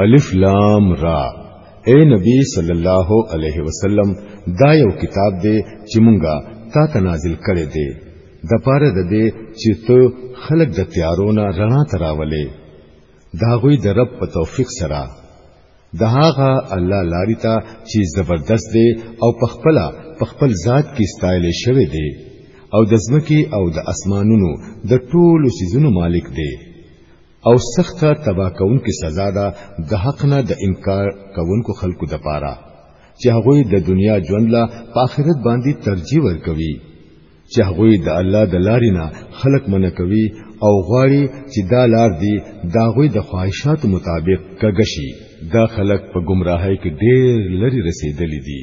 الف لام را اے نبی صلی الله علیه وسلم دا یو کتاب دی چې مونږه تا ته نازل کړی دی د پاره د دې چې ته خلق د تیارونه رڼا تراولې دا غوي د رب په توفیق سره د هغه الله لاري ته چې زبردست دی او پخپلا پخپل ذات کې ستایل شوی دی او د زمکی او د اسمانونو د ټولو سيزونو مالک دی او سخته تبا کونکي سزا ده د حق نه د انکار کوونکو خلکو د پاره چې هغه د دنیا ژوند لا په آخرت باندې ترجیح ورکوي چې هغه د الله د لارې نه خلق منع کوي او غواړي چې دا لار دی دا غوي د خواهشات مطابق کګشي دا خلق په گمراهۍ کې ډېر لري رسیدلې دي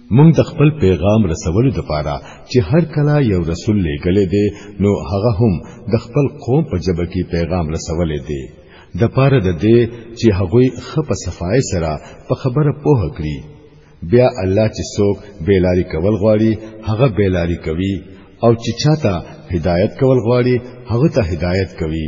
مونږ د خپل پیغام رسولو لپاره چې هر کله یو رسول لېږلی دی نو هغه هم د خپل قوم په جبه کې پیغام رسولی دی د پاره د دې چې هغوی خپه صفای سره په خبره پوه کړي بیا الله چې څوک بیلاری کول غواړي هغه بیلاری کوي او چې چاته هدایت کول غواړي هغه ته هدایت کوي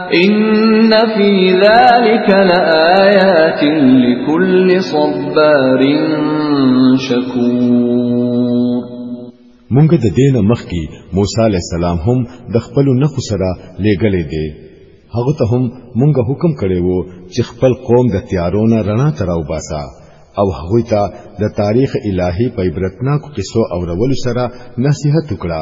ان فی ذلک لآیات لكل صبار شکور مونږ د دین مخ کی موسی علی السلام هم د خپل نخو سره لګلې دی هغه ته هم مونږ حکم کړی وو چې خپل قوم د تیارونه رڼا تراو باسا او هغه ته د تاریخ الهي په عبرتناکو قصو او رول سره نصيحت وکړه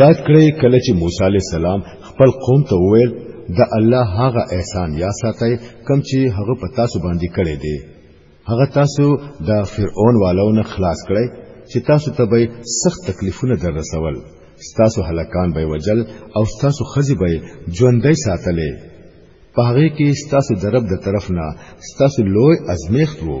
یاد کړئ کله چې موسی علی السلام خپل قوم ته وویل د الله هغه احسان یا ساتي کم چې هغه په تاسو باندې کړی دی هغه تاسو د فرعون والو نه خلاص کړی چې تاسو ته به سخت تکلیفونه در رسول ستاسو هلکان به وجل او ستاسو خزي به ژوندۍ ساتلې په هغه کې ستاسو درب د طرف نه ستاسو لوی ازمیخت وو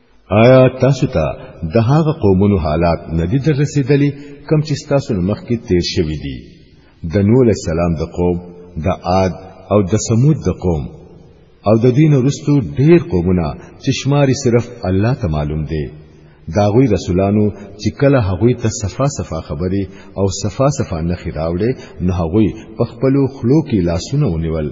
آیا تاسو ته د هغه قومونو حالات ندي در رسیدلی کم چې تاسو مخکې تیر شوی دي د نوح علیہ السلام د قوم د عاد او د سمود د قوم او د دین ورستو ډیر قومونه چې شماري صرف الله ته معلوم دي داغوی رسولانو چې کله هغوی ته صفا صفا خبري او صفا صفا نخي راوړي نو هغوی په خپل خلو کې لاسونه ونیول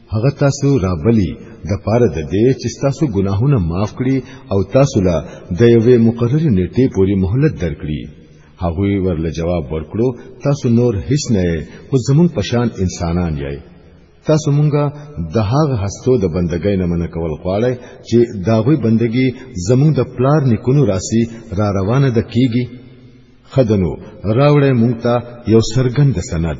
هغه تاسو را بلی د پاره د دې چې تاسو ګناهونه معاف کړي او تاسو له د یوې مقررې نیټې پورې مهلت درکړي هغه ورله جواب ورکړو تاسو نور هیڅ نه یې خو زمون پشان انسانان یې تاسو مونږه د هغه هستو د بندګۍ نه منع کول غواړی چې داغوی بندگی زمونږ د پلار نکونو راسي را روانه د کیږي خدنو راوړې مونږ ته یو سرګند سند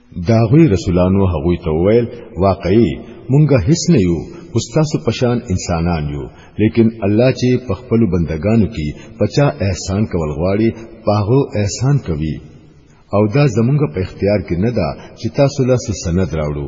دا غوی رسولانو هغوی ته ویل واقعي مونږه هیڅ نه یو استاسو پشان انسانان یو لیکن الله چې په خپل بندگانو کې پچا احسان کول غواړي پاغو احسان کوي او دا زمونږ په اختیار کې نه ده چې تاسو له سند راوړو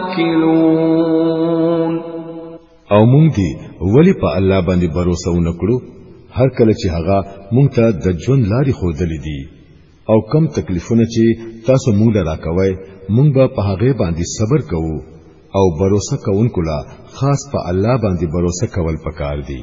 يتوكلون او مونږ دی ولی په الله باندې باور وکړو هر کله چې هغه مونږ ته د ژوند لارې خودلې دي او کم تکلیفونه چې تاسو مونږ له راکوي مونږ به په هغه باندې صبر کوو او باور کوونکو لا خاص په الله باندې باور کول پکار دي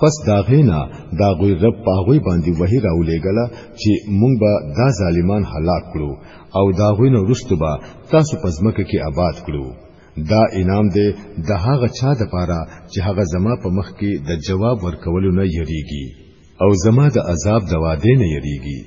پس دا غینا دا غوی رب پاغوی باندې وحی راولېګله چې مونږ به دا ظالمان هلاک کړو او دا غوی نو رستو به تاسو پزمکه کې آباد کړو دا انعام دی د هغه چا د پاره چې هغه زما په مخ کې د جواب ورکولو نه یریږي او زما د عذاب د واده نه یریږي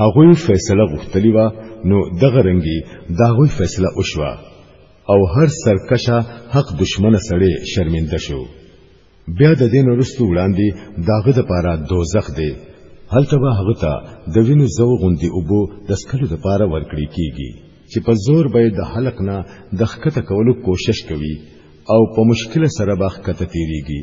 هغوی فیصله غوښتلی و نو دغه رنګي داغوی فیصله وشوه او هر سرکشه حق دشمن سړی شرمنده شو بیا د دین وروسته وړاندې داغه د پاره دوزخ دی هلته به هغه ته د وینو زو غوندي اوبو د سکلو د پاره ورکړي کیږي چې په زور به د حلق نه د خکته کولو کوشش کوي او په مشکل سره به خکته تیریږي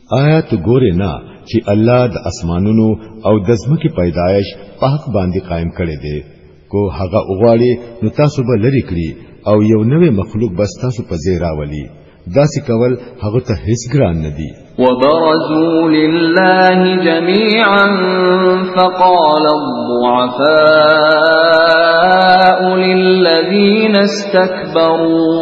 آیا تو ګورې نه چې الله د اسمانونو او د ځمکې پیدایش په حق باندې قائم کړي دي کو هغه اوغواړي نو تاسو به لری کړی او یو نوې مخلوق بس تاسو په ځای راولي داسې کول هغه ته هیڅ ګران نه دي وبرزوا لله جميعا فقال الضعفاء للذين استكبروا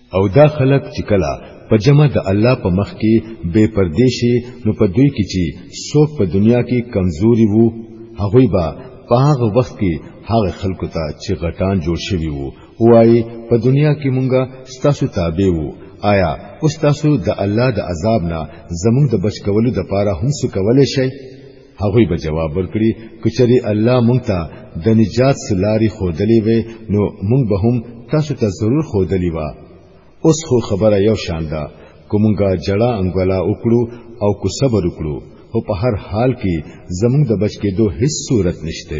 او دا خلک چې کله په جمع د الله په مخ کې بے پردې شي نو په دوی کې چې څوک په دنیا کې کمزوري وو هغوی به په هغه وخت کې هغه خلکو ته چې غټان جوړ شوي وو وایي په دنیا کې مونږه ستاسو تابع وو آیا اوس تاسو د الله د عذاب نه زمونږ د بچ کولو د پاره هم څه کولای شئ هغوی به جواب ورکړي کچري الله مونږ ته د نجات سلاري خودلې وي نو مونږ به هم تاسو ته ضرور خودلې وا اوس خو خبره یو شان ده کومګه جړه انګولا وکړو او کو صبر وکړو او په هر حال کې زمونږ د بچ کېدو هیڅ صورت نشته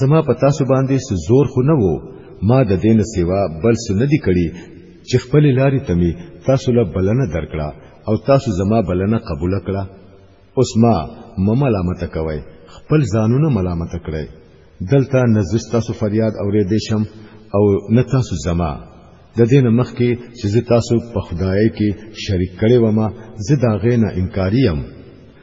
زما په تاسو باندې څه زور خو نه وو ما د دین سیوا بل څه نه دی کړی چې خپل لارې تمی تاسو له بلنه درکړه او تاسو زما بلنه قبول کړه اوس ما مملامت کوي خپل ځانونه ملامت کړئ دلته نه تاسو فریاد اورې دې شم او نه تاسو زما د دین مخ کې چې تاسو په خدای کې شریک کړي ومه زه دا غینه انکاریم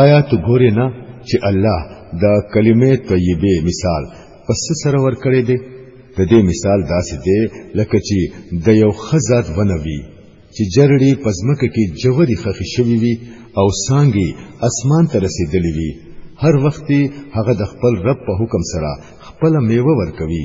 آیا ته ګورې نه چې الله د کلمې طیبه مثال پس سره ور کړی دی د دې مثال داسې دی لکه چې د یو خزات ونوي چې جرړي پزمکه کې جوړي خخې شوی وي او سانګي اسمان ته رسیدلی وي هر وخت هغه د خپل رب په حکم سره خپل میوه ورکوي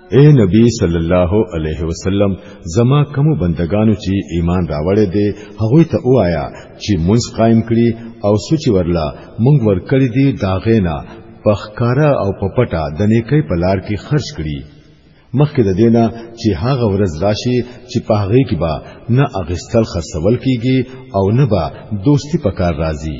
اے نبی صلی الله علیه وسلم زما کوم بندگانو چې ایمان راوړې دي هغه ته وایا چې مونږ قائم کړي او سوچ ورلا مونږ ور کړی دي داغینا پخکارا او پپټا د نیکي په لار کې خرج کړي مخکې د دینا چې هغه ورځ راشي چې په هغه کې با نه اغستل خرڅول کیږي او نه با دوستی په کار راځي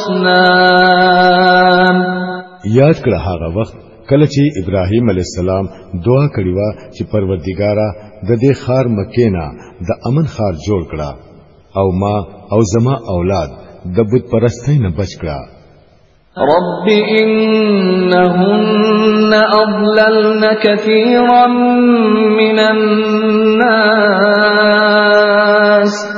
الأصنام یاد کړه هغه وخت کله چې ابراهیم علی السلام دعا کړې و چې پروردګارا د دې خار مکه نه د امن خار جوړ کړه او ما او زما اولاد د بت پرستۍ نه بچ کړه رب انهن اضللن كثيرا من الناس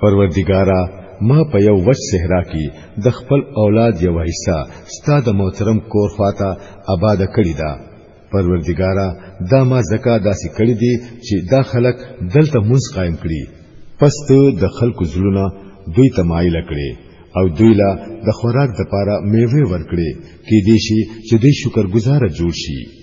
پروردګارا ما په یو وچ صحرا کې د خپل اولاد یو حصہ ستا د محترم کور خواته آباد کړی دا پروردګارا دا ما زکا داسې کړی دی چې دا خلک دلته منځ قائم کړي پس ته د خلکو زلونه دوی تمایل کړي او دوی لا د خوراک د پاره میوه ورکړي کې دي شي چې دوی شکرګزار جوړ شي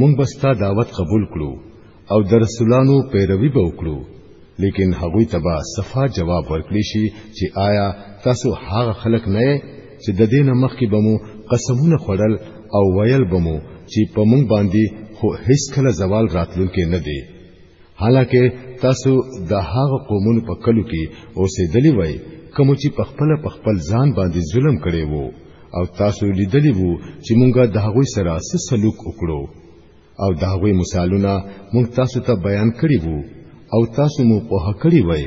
مونږ بستا دعوت قبول کړو او د رسولانو پیروي به وکړو لیکن هغوی تبا صفا جواب ورکړي شي چې آیا تاسو هغه خلک نه چې د دین مخکې بمو قسمونه خړل او ویل بمو چې په مونږ باندې خو هیڅ کله زوال راتلونکي نه دی حالکه تاسو د هغه قومونو په کلو کې اوسېدلی وای کوم چې په خپل په خپل ځان باندې ظلم کړي وو او تاسو لیدلی وو چې مونږه د هغوی سره څه سلوک وکړو او د هغوی مثالونه مونږ تاسو ته بیان کړي وو او تاسو مو په هکړی وای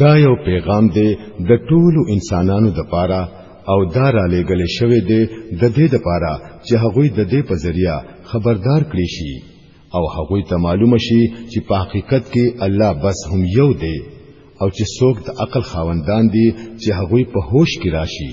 دا یو پیغام دی د ټولو انسانانو د پاره او دا را لېګل شوی دی د دې د پاره چې هغوی د دې په ذریعہ خبردار کړي شي او هغوی ته معلوم شي چې په حقیقت کې الله بس هم یو دی او چې څوک د عقل خاوندان دي چې هغوی په هوش کې راشي